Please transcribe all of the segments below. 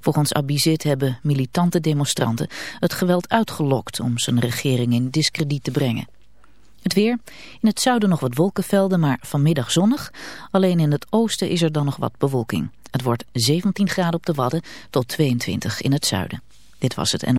Volgens Abizid hebben militante demonstranten het geweld uitgelokt om zijn regering in diskrediet te brengen. Het weer. In het zuiden nog wat wolkenvelden, maar vanmiddag zonnig. Alleen in het oosten is er dan nog wat bewolking. Het wordt 17 graden op de Wadden tot 22 in het zuiden. Dit was het en...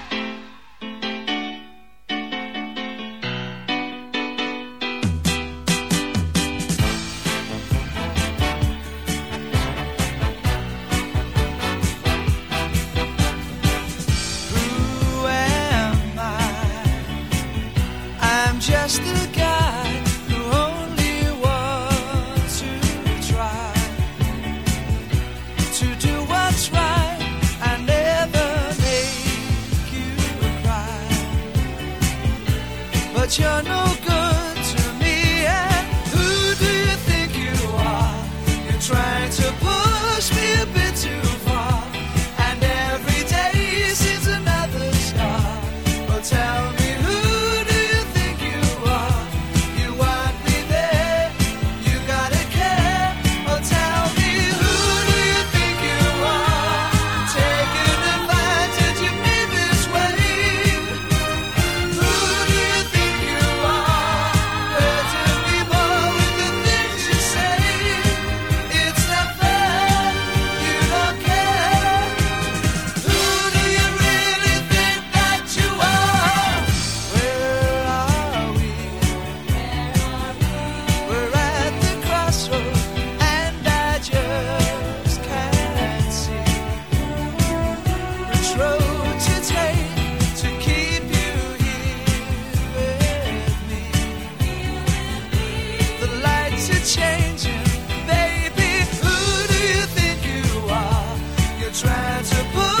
To put.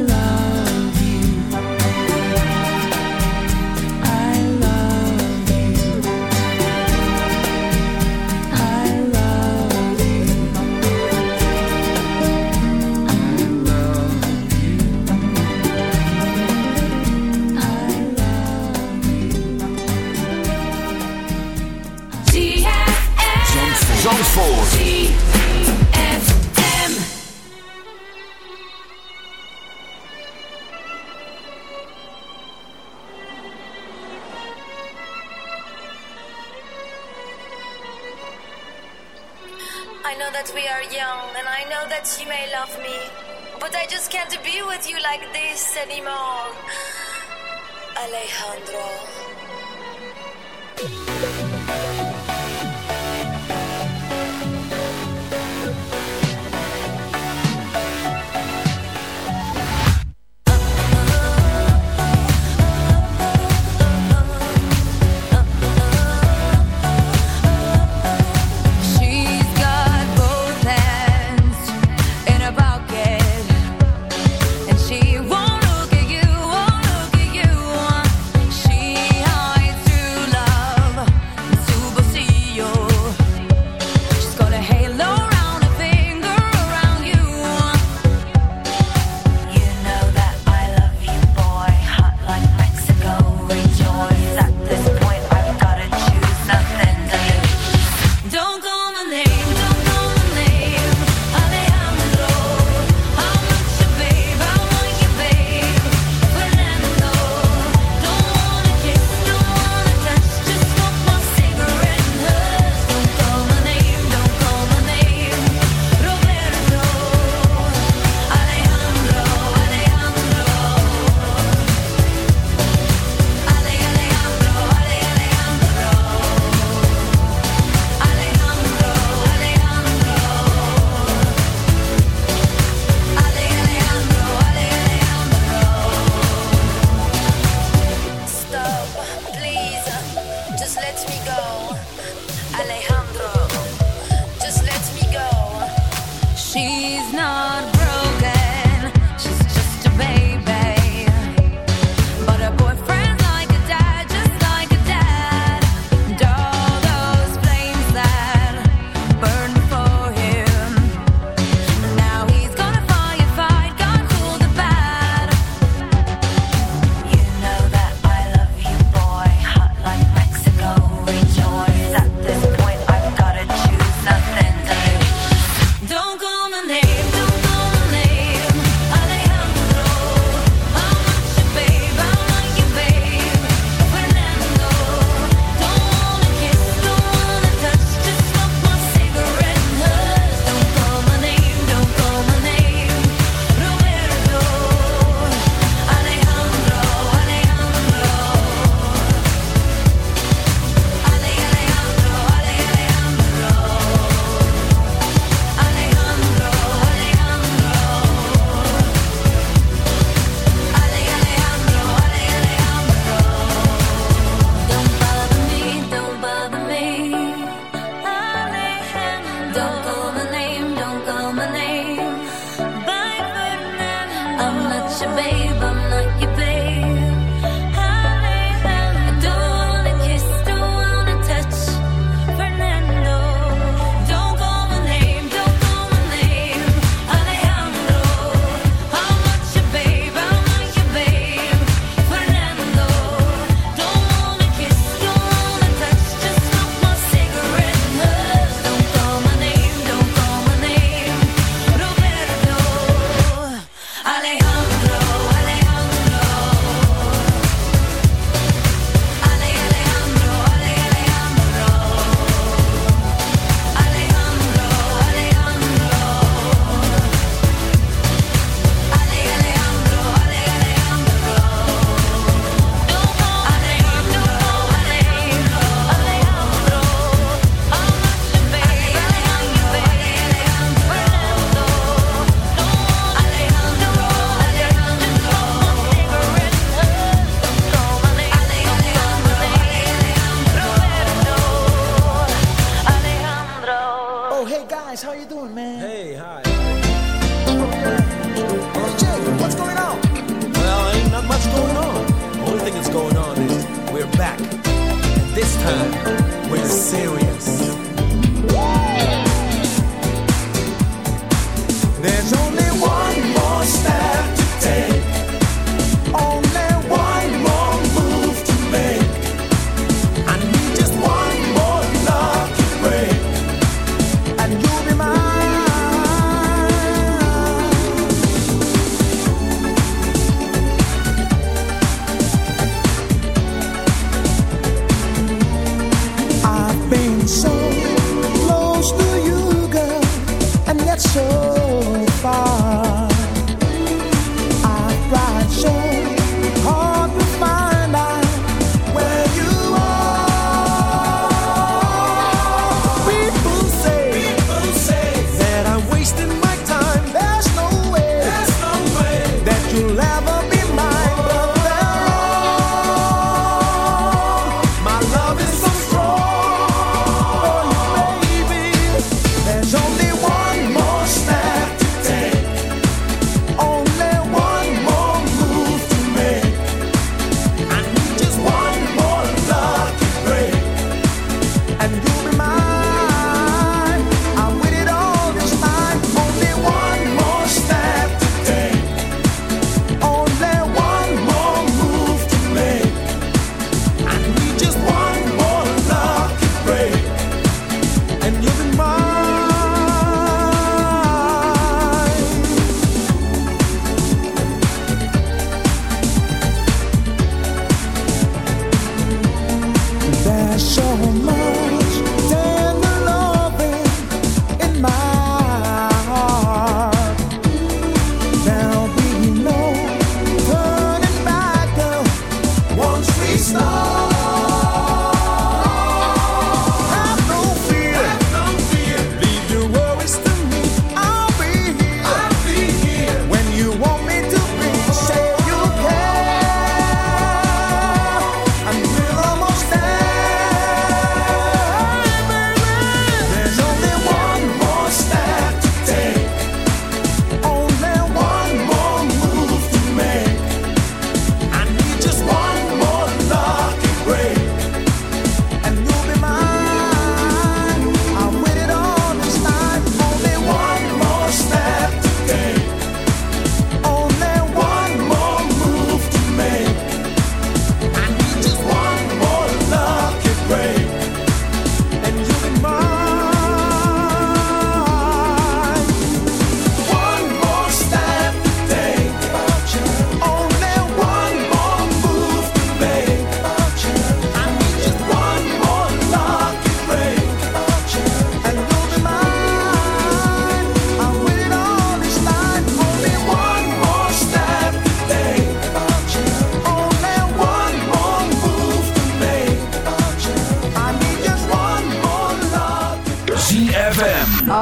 this anymore. Alejandro.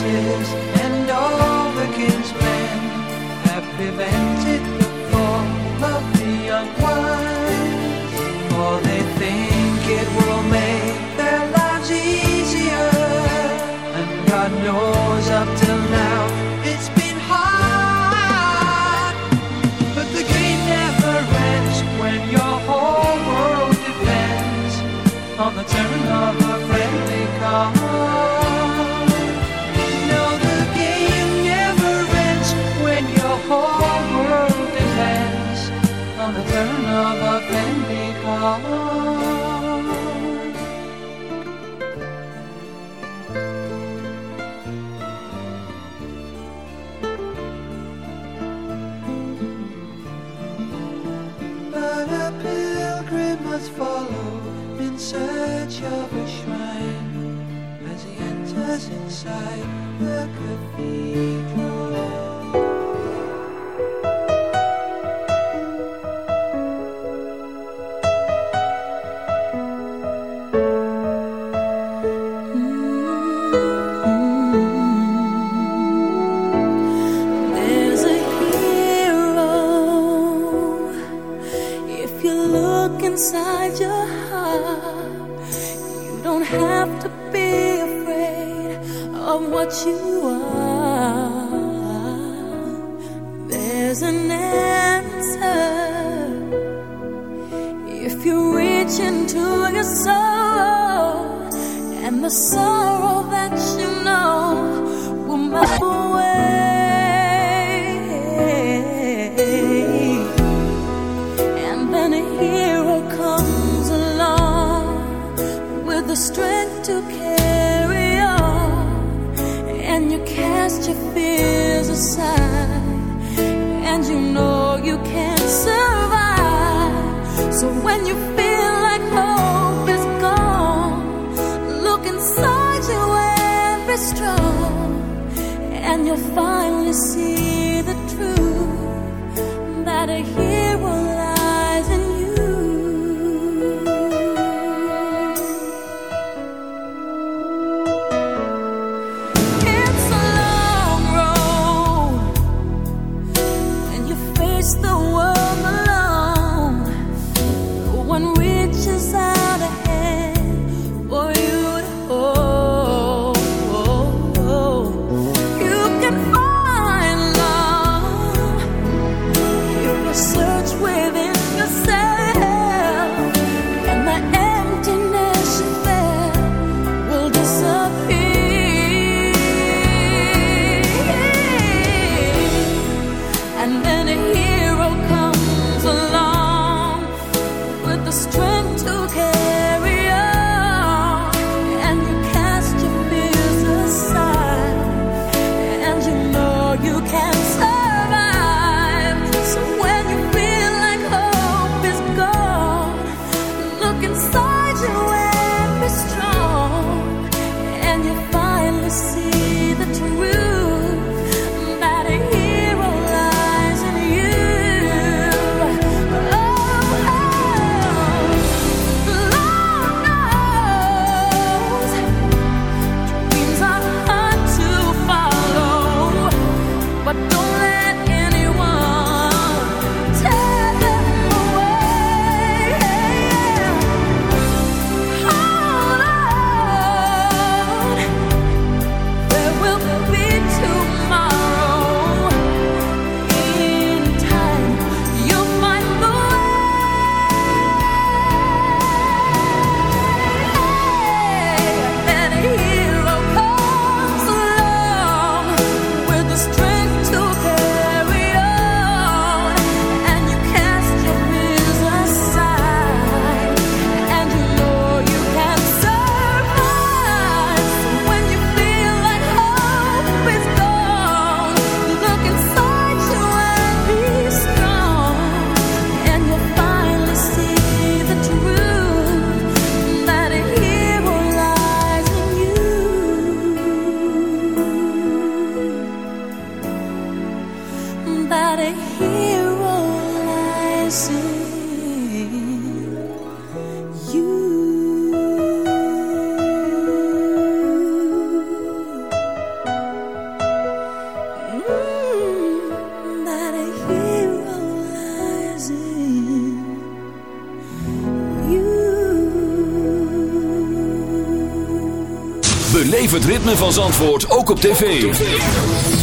and all the king's men have prevented the fall of the unwise. For they think it will make their lives easier. And God knows up till now it's been hard. But the game never ends when your whole world depends on the turn of a friendly card. Of a friendly card. But a pilgrim must follow in search of a shrine as he enters inside the cathedral. Inside your heart. You don't have to be afraid of what you are. There's an answer if you reach into your soul, and the sorrow and you'll finally see Beleef het ritme van Zandvoort ook op tv.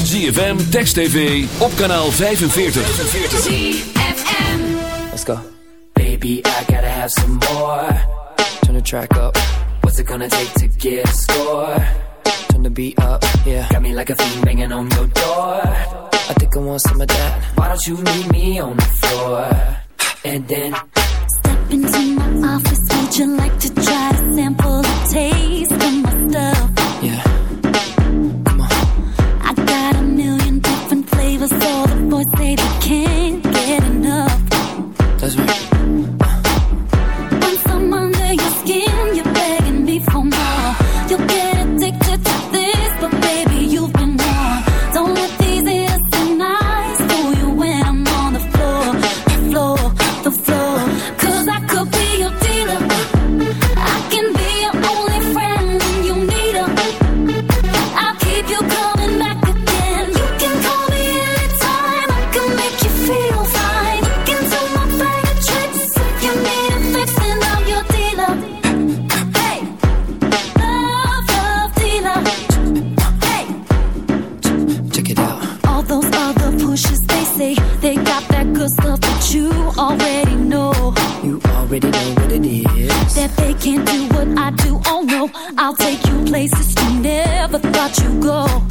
ZFM, Text TV, op kanaal 45. ZFM. Let's go. Baby, I gotta have some more. Turn the track up. What's it gonna take to get a score? Turn the beat up, yeah. Got me like a thing banging on your door. I think I want some of that. Why don't you meet me on the floor? And then... Step into my office, would you like to try to sample the taste of my stuff? can't you go.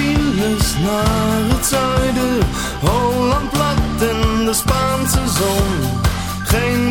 files naar het zuiden. Holland plat in de Spaanse zon. Geen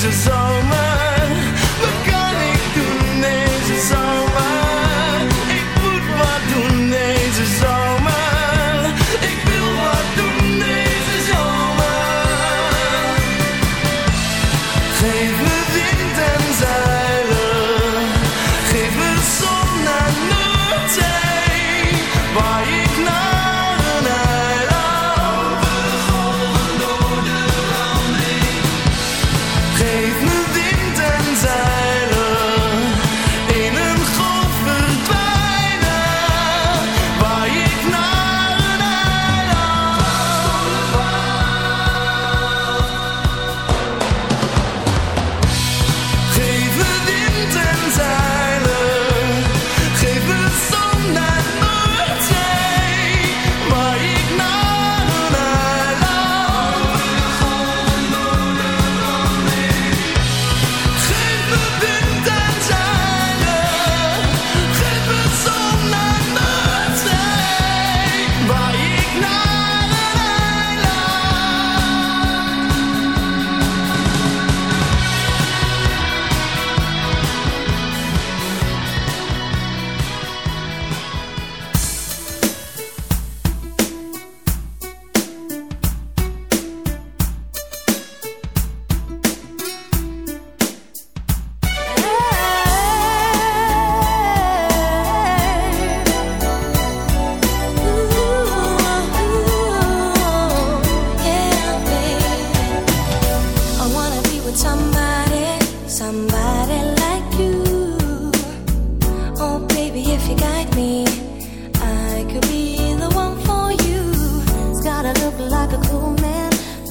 Jesus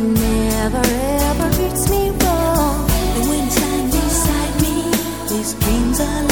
never ever treats me wrong. When beside me, these dreams are.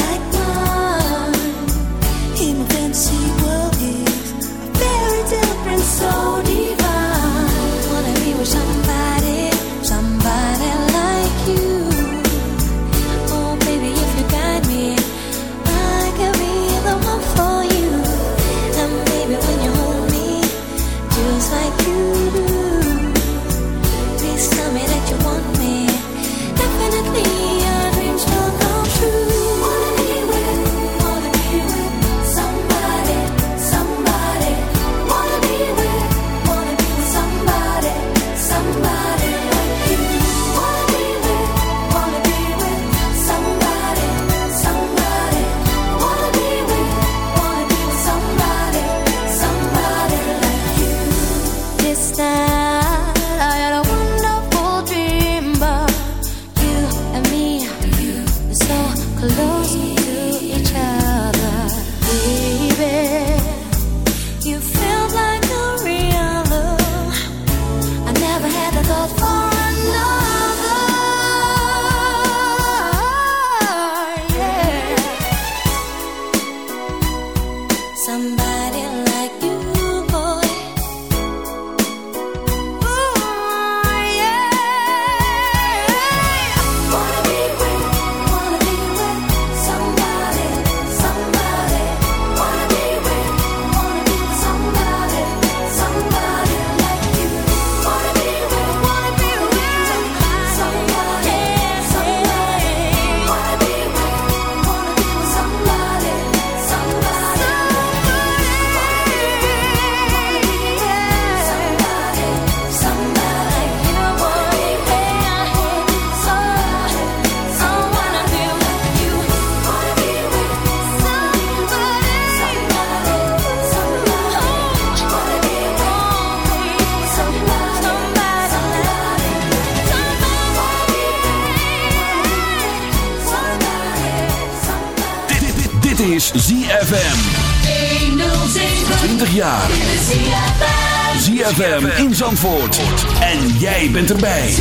En jij bent erbij.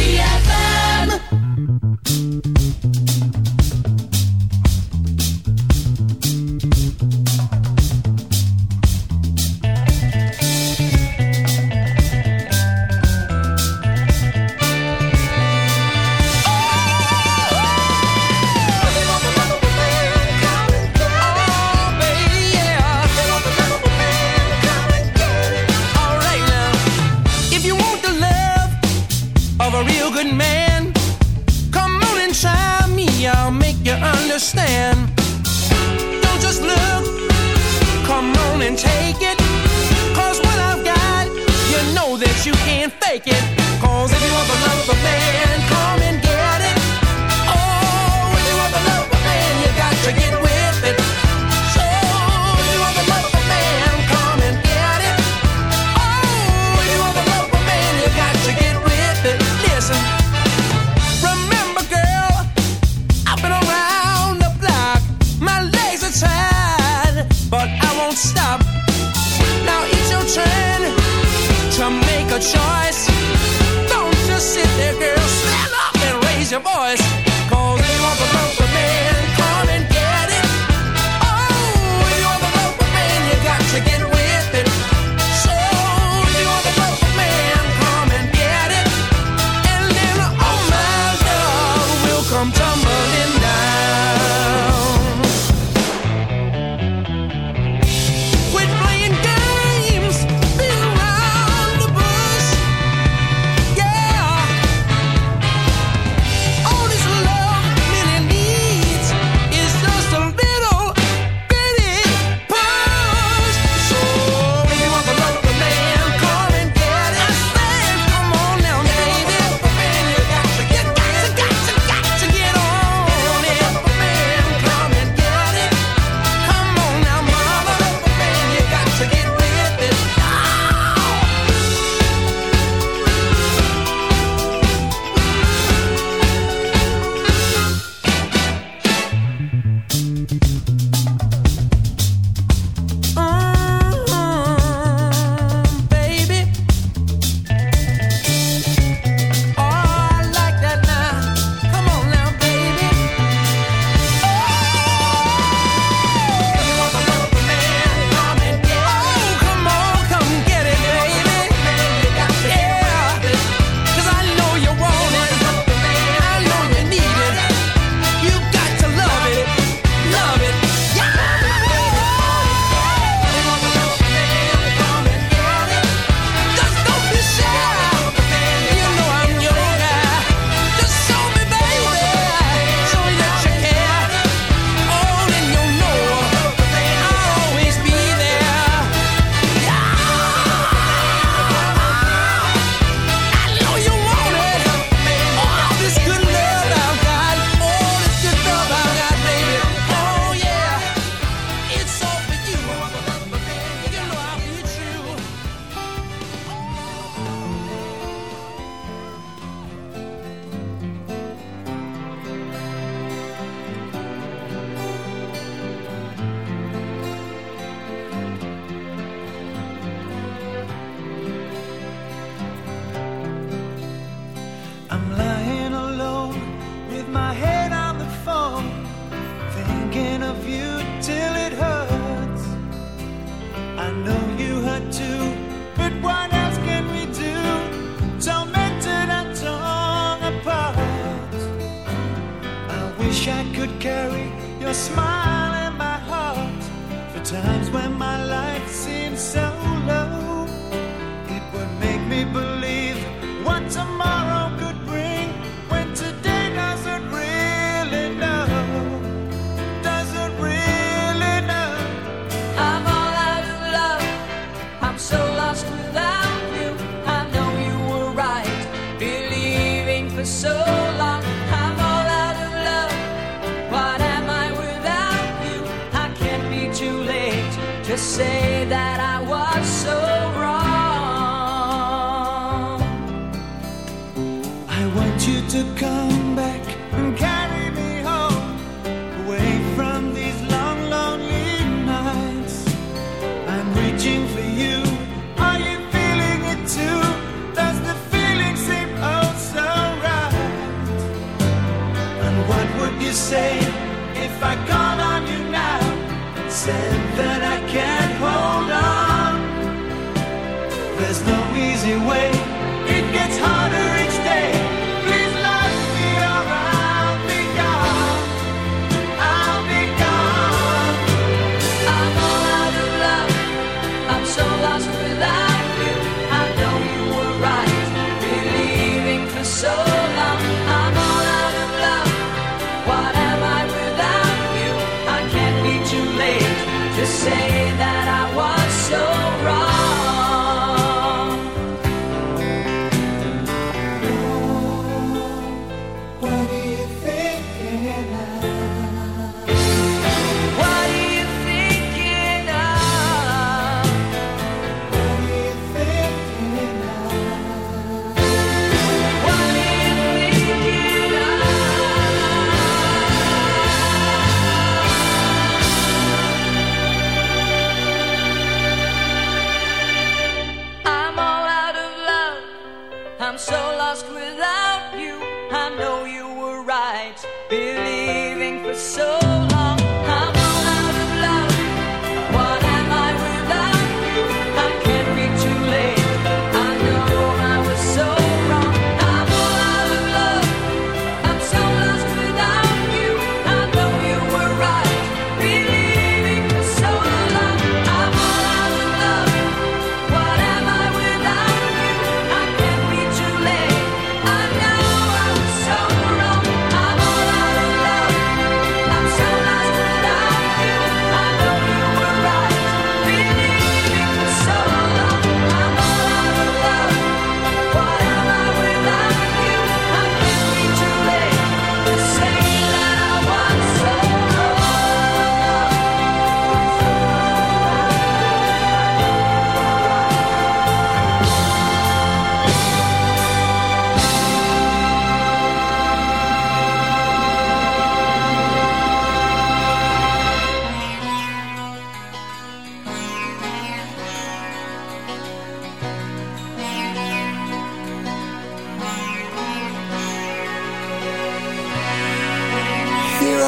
smile. say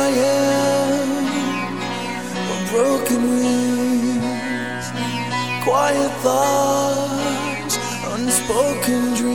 I am on broken wings, quiet thoughts, unspoken dreams.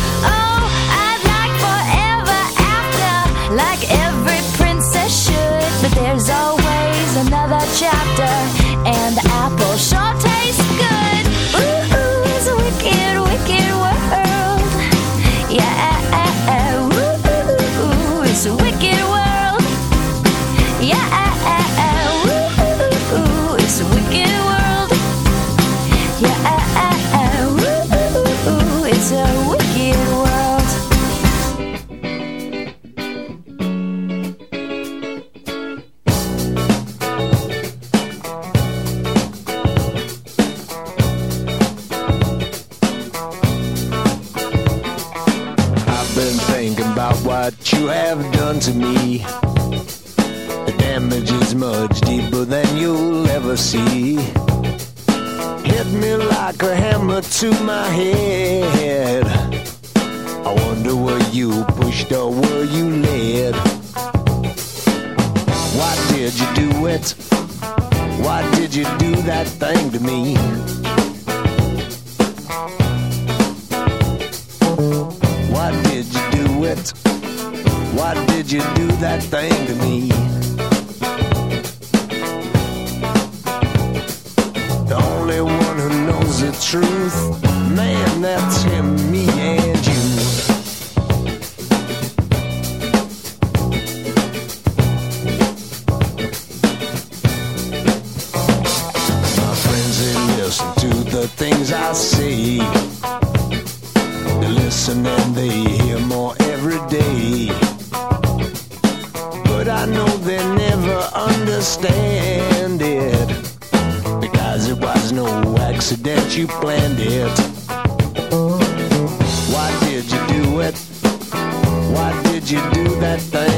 the things I see. They listen and they hear more every day. But I know they never understand it. Because it was no accident, you planned it. Why did you do it? Why did you do that thing?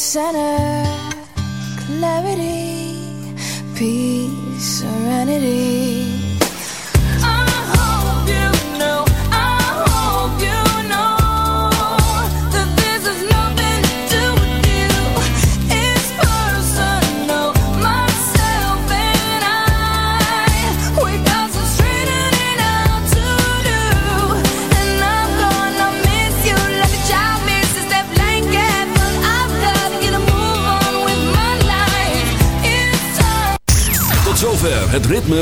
Center,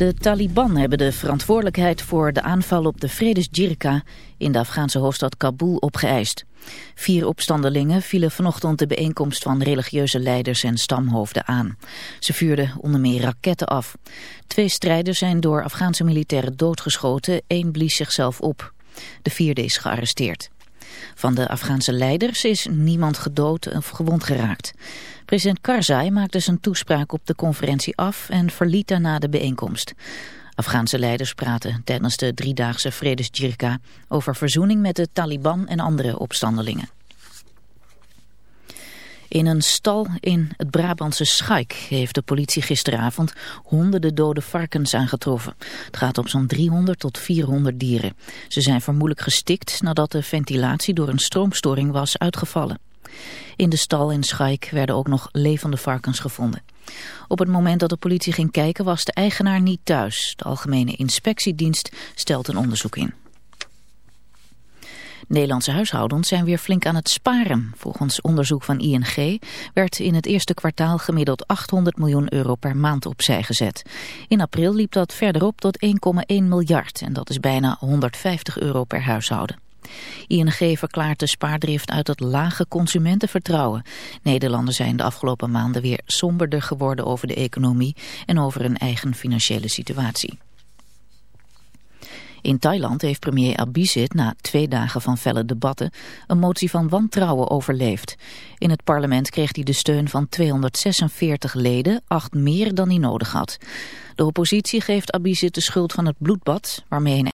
De Taliban hebben de verantwoordelijkheid voor de aanval op de Vredesjirka in de Afghaanse hoofdstad Kabul opgeëist. Vier opstandelingen vielen vanochtend de bijeenkomst van religieuze leiders en stamhoofden aan. Ze vuurden onder meer raketten af. Twee strijders zijn door Afghaanse militairen doodgeschoten, één blies zichzelf op. De vierde is gearresteerd. Van de Afghaanse leiders is niemand gedood of gewond geraakt. President Karzai maakte zijn toespraak op de conferentie af en verliet daarna de bijeenkomst. Afghaanse leiders praten tijdens de driedaagse vredesjirka over verzoening met de Taliban en andere opstandelingen. In een stal in het Brabantse Schaik heeft de politie gisteravond honderden dode varkens aangetroffen. Het gaat om zo'n 300 tot 400 dieren. Ze zijn vermoedelijk gestikt nadat de ventilatie door een stroomstoring was uitgevallen. In de stal in Schaik werden ook nog levende varkens gevonden. Op het moment dat de politie ging kijken was de eigenaar niet thuis. De Algemene Inspectiedienst stelt een onderzoek in. Nederlandse huishoudens zijn weer flink aan het sparen. Volgens onderzoek van ING werd in het eerste kwartaal gemiddeld 800 miljoen euro per maand opzij gezet. In april liep dat verder op tot 1,1 miljard en dat is bijna 150 euro per huishouden. ING verklaart de spaardrift uit het lage consumentenvertrouwen. Nederlanders zijn de afgelopen maanden weer somberder geworden over de economie en over hun eigen financiële situatie. In Thailand heeft premier Abhisit na twee dagen van felle debatten een motie van wantrouwen overleefd. In het parlement kreeg hij de steun van 246 leden, acht meer dan hij nodig had. De oppositie geeft Abhisit de schuld van het bloedbad waarmee een